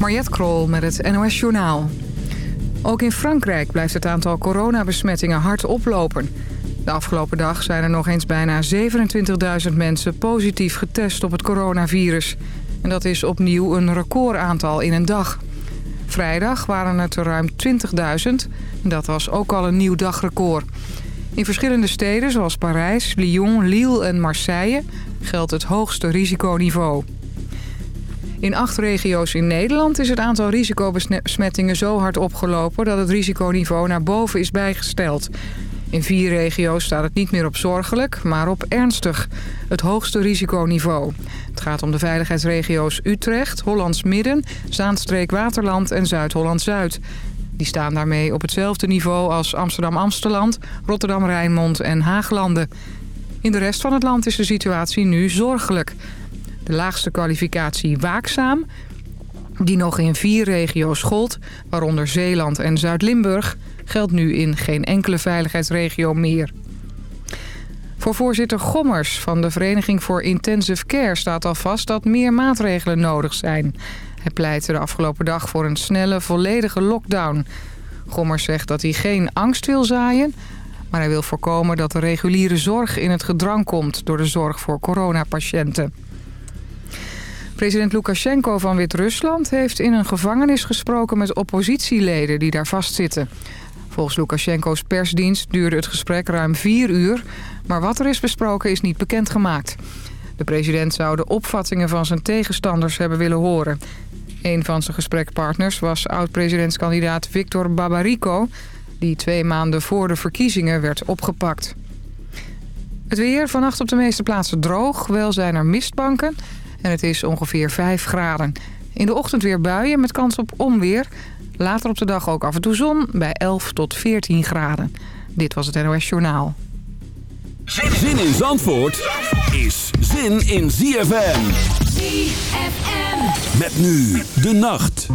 Mariette Krol met het NOS Journaal. Ook in Frankrijk blijft het aantal coronabesmettingen hard oplopen. De afgelopen dag zijn er nog eens bijna 27.000 mensen positief getest op het coronavirus. En dat is opnieuw een recordaantal in een dag. Vrijdag waren het er ruim 20.000. Dat was ook al een nieuw dagrecord. In verschillende steden zoals Parijs, Lyon, Lille en Marseille geldt het hoogste risiconiveau. In acht regio's in Nederland is het aantal risicobesmettingen zo hard opgelopen... dat het risiconiveau naar boven is bijgesteld. In vier regio's staat het niet meer op zorgelijk, maar op ernstig. Het hoogste risiconiveau. Het gaat om de veiligheidsregio's Utrecht, Hollands Midden... Zaanstreek-Waterland en Zuid-Holland-Zuid. Die staan daarmee op hetzelfde niveau als Amsterdam-Amsteland... Rotterdam-Rijnmond en Haaglanden. In de rest van het land is de situatie nu zorgelijk... De laagste kwalificatie waakzaam, die nog in vier regio's gold, waaronder Zeeland en Zuid-Limburg, geldt nu in geen enkele veiligheidsregio meer. Voor voorzitter Gommers van de Vereniging voor Intensive Care staat al vast dat meer maatregelen nodig zijn. Hij pleitte de afgelopen dag voor een snelle, volledige lockdown. Gommers zegt dat hij geen angst wil zaaien, maar hij wil voorkomen dat de reguliere zorg in het gedrang komt door de zorg voor coronapatiënten. President Lukashenko van Wit-Rusland heeft in een gevangenis gesproken met oppositieleden die daar vastzitten. Volgens Lukashenko's persdienst duurde het gesprek ruim vier uur, maar wat er is besproken is niet bekendgemaakt. De president zou de opvattingen van zijn tegenstanders hebben willen horen. Een van zijn gesprekpartners was oud-presidentskandidaat Viktor Babariko... die twee maanden voor de verkiezingen werd opgepakt. Het weer vannacht op de meeste plaatsen droog. Wel zijn er mistbanken en het is ongeveer 5 graden. In de ochtend weer buien met kans op onweer. Later op de dag ook af en toe zon bij 11 tot 14 graden. Dit was het NOS Journaal. Zin in Zandvoort is zin in ZFM. ZFM. Met nu de nacht.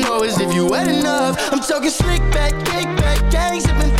know is if you wet enough. I'm talking slick back, kick back, gang zipping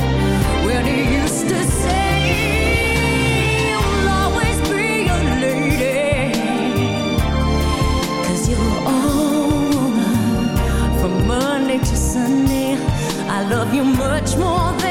you much more than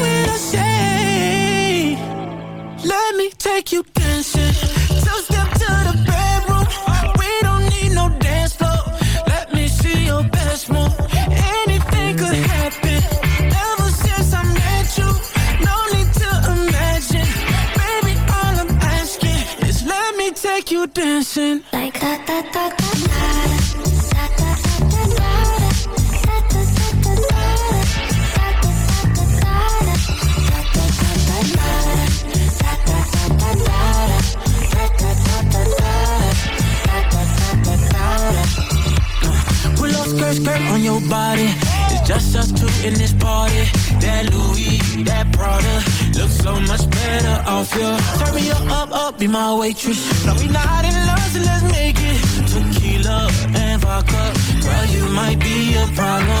let me take you be my waitress. No, we not in love, so let's make it. Tequila and vodka, girl, you might be a problem.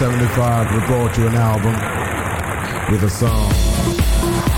1975, we brought you an album with a song.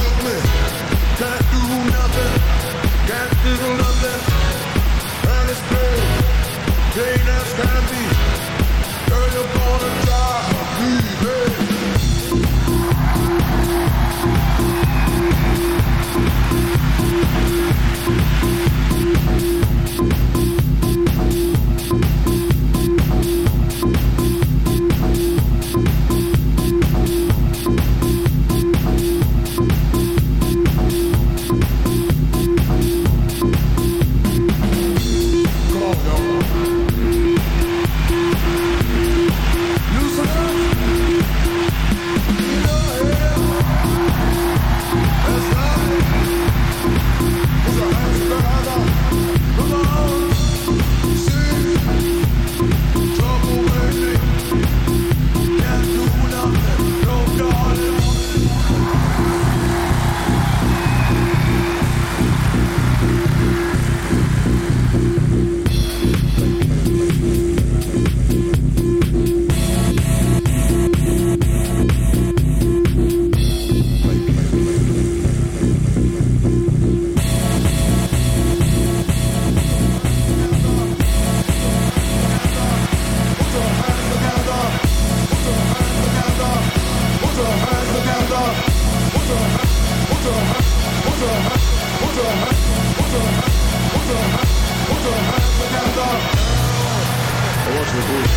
Thank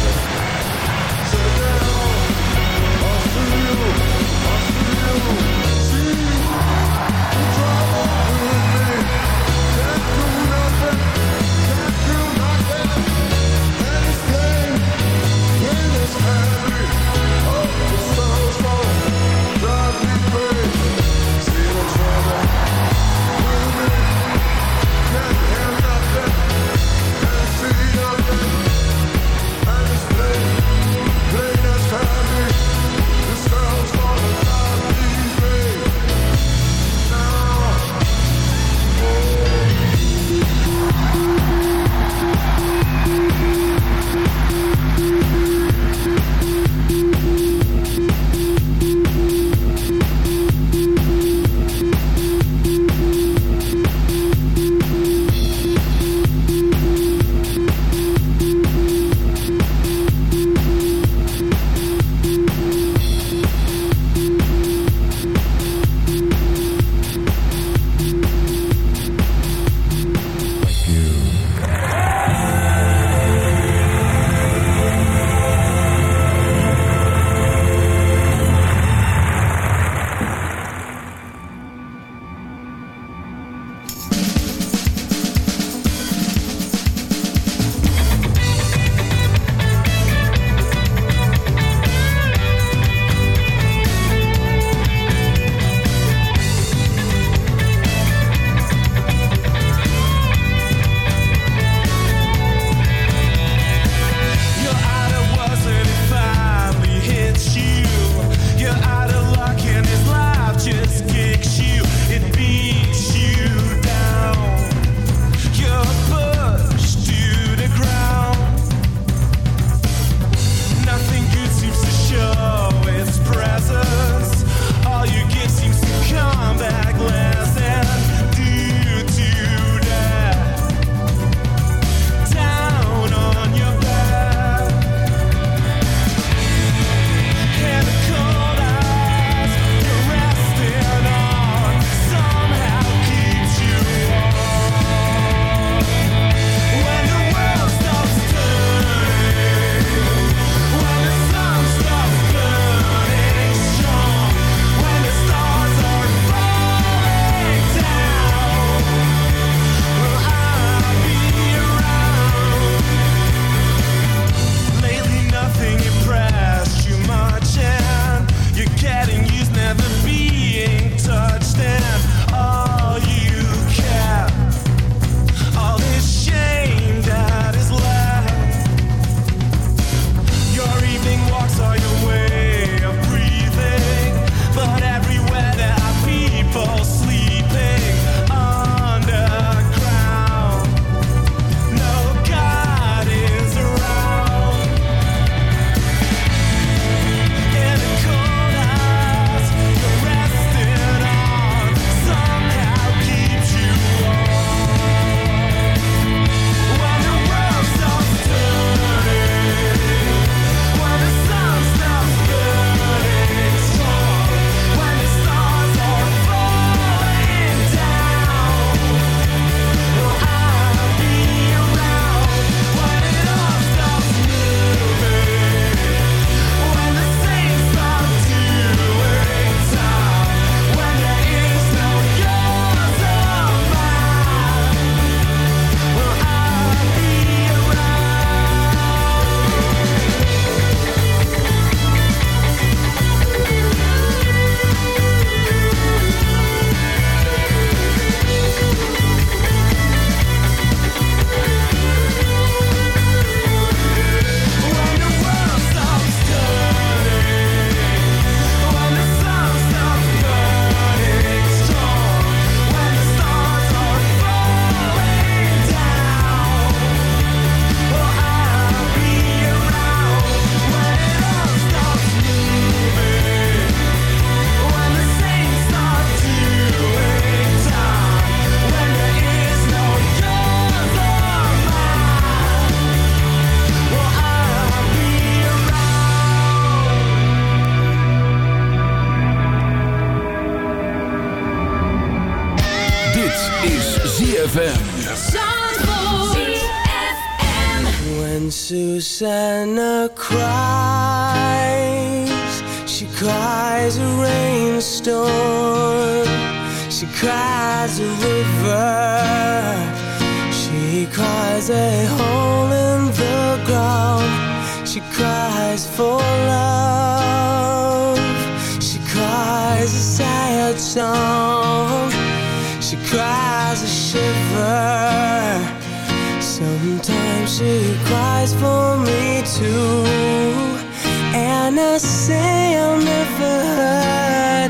you.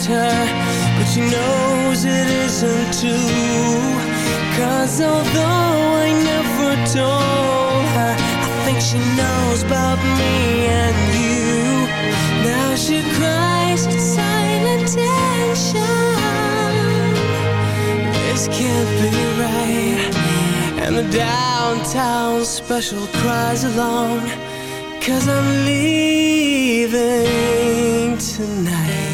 her But she knows it isn't true. Cause although I never told her I think she knows about me and you. Now she cries with silent tension. This can't be right. And the downtown special cries alone. Cause I'm leaving tonight.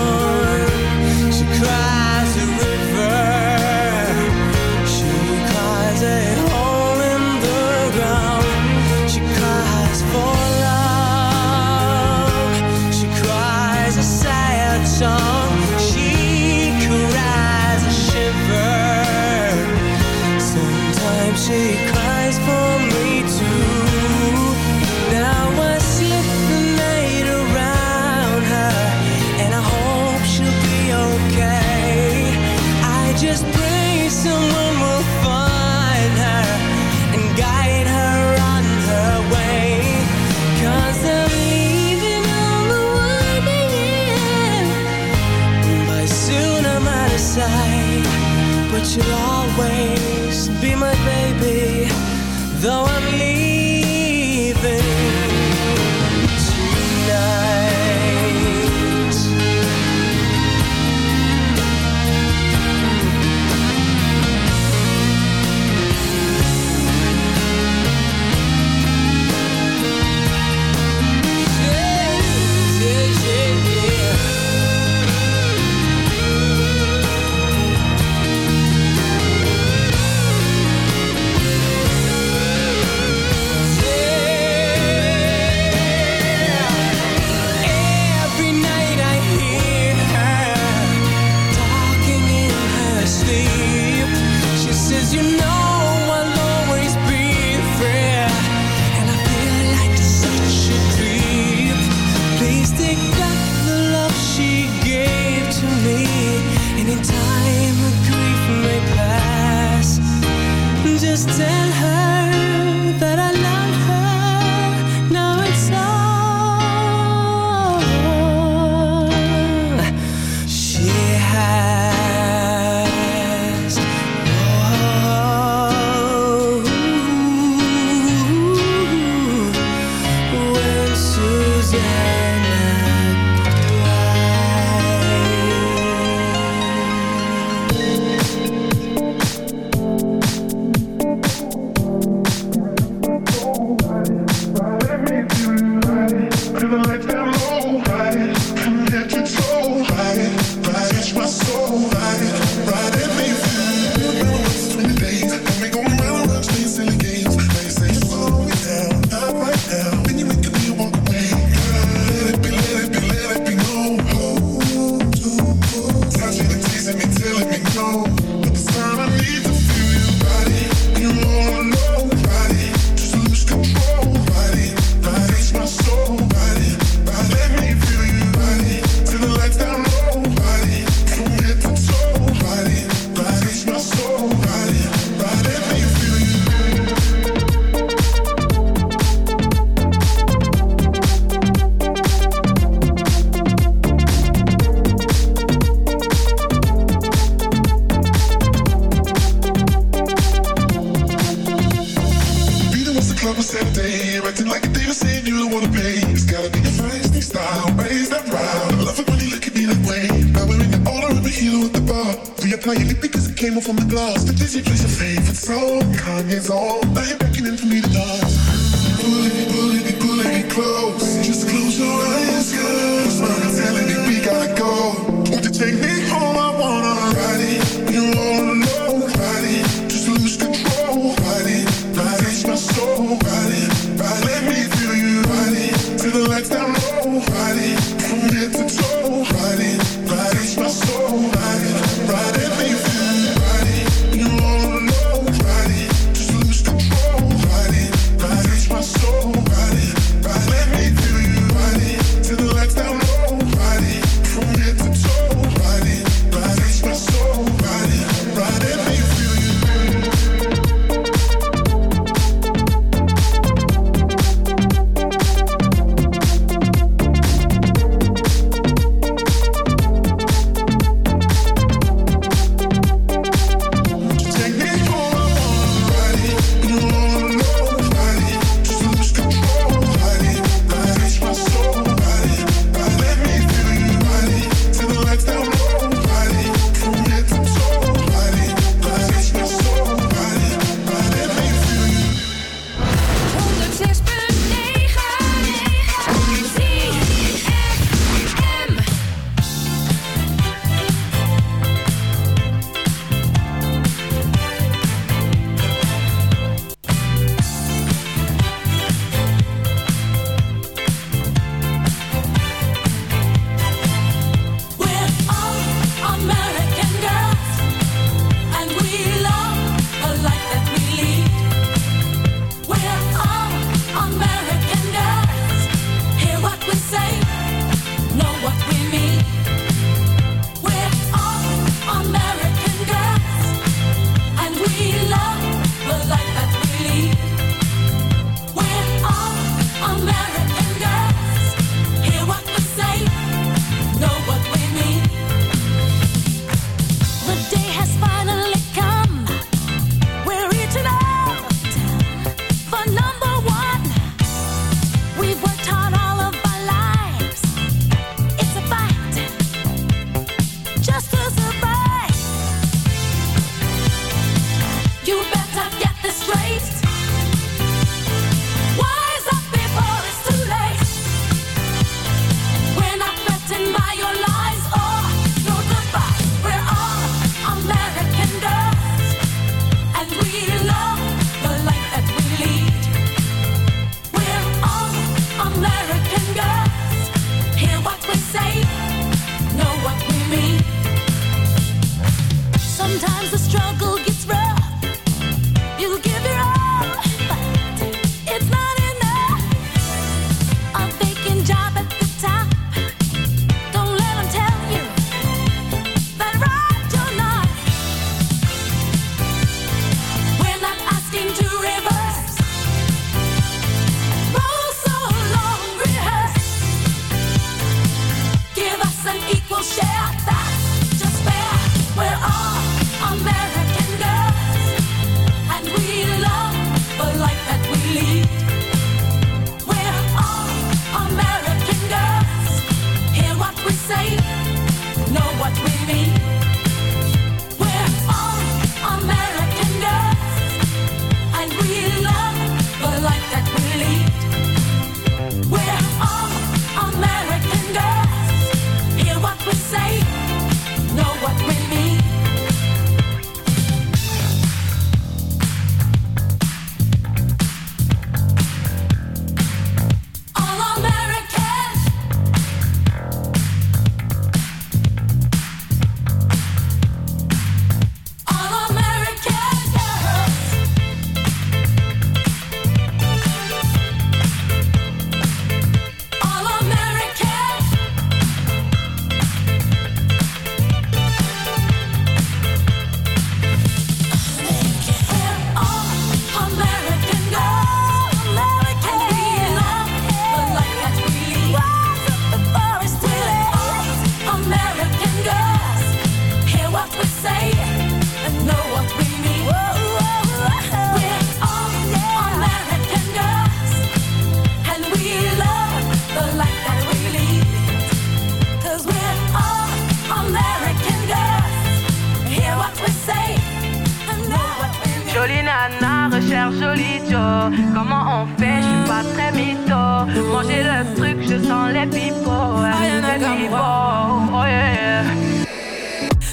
on.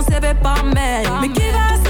Ton CV par mail. Mais qui va